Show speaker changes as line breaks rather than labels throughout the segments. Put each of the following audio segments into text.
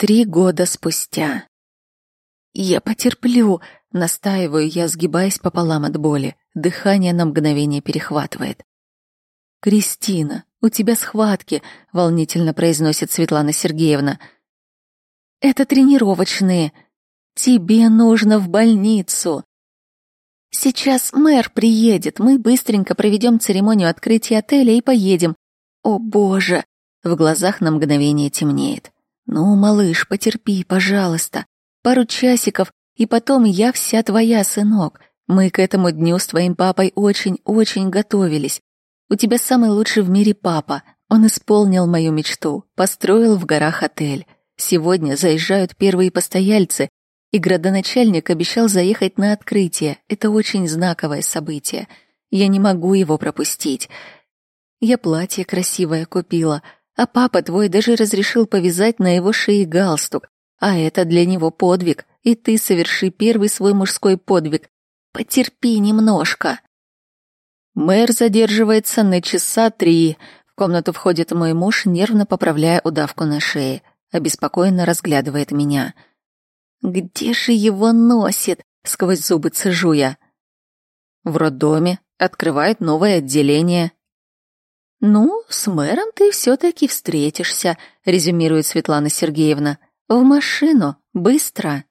Три года спустя. «Я потерплю», — настаиваю я, сгибаясь пополам от боли. Дыхание на мгновение перехватывает. «Кристина, у тебя схватки», — волнительно произносит Светлана Сергеевна. «Это тренировочные. Тебе нужно в больницу». «Сейчас мэр приедет, мы быстренько проведем церемонию открытия отеля и поедем. О, боже!» В глазах на мгновение темнеет. «Ну, малыш, потерпи, пожалуйста. Пару часиков, и потом я вся твоя, сынок. Мы к этому дню с твоим папой очень-очень готовились. У тебя самый лучший в мире папа. Он исполнил мою мечту, построил в горах отель. Сегодня заезжают первые постояльцы, и градоначальник обещал заехать на открытие. Это очень знаковое событие. Я не могу его пропустить. Я платье красивое купила, а папа твой даже разрешил повязать на его шее галстук. А это для него подвиг, и ты соверши первый свой мужской подвиг. Потерпи немножко. Мэр задерживается на часа три. В комнату входит мой муж, нервно поправляя удавку на шее. Обеспокоенно разглядывает меня. «Где же его носит?» — сквозь зубы цежу я. «В роддоме. Открывает новое отделение». «Ну, с мэром ты все-таки встретишься», — резюмирует Светлана Сергеевна. В машину, быстро.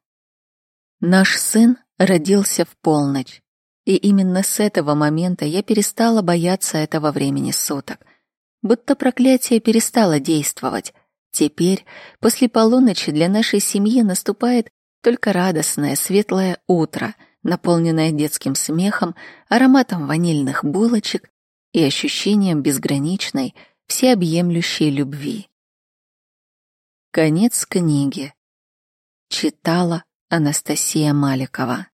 Наш сын родился в полночь. И именно с этого момента я перестала бояться этого времени суток. Будто проклятие перестало действовать. Теперь, после полуночи, для нашей семьи наступает только радостное, светлое утро, наполненное детским смехом, ароматом ванильных булочек и ощущением безграничной, всеобъемлющей любви. Конец книги. Читала Анастасия Маликова.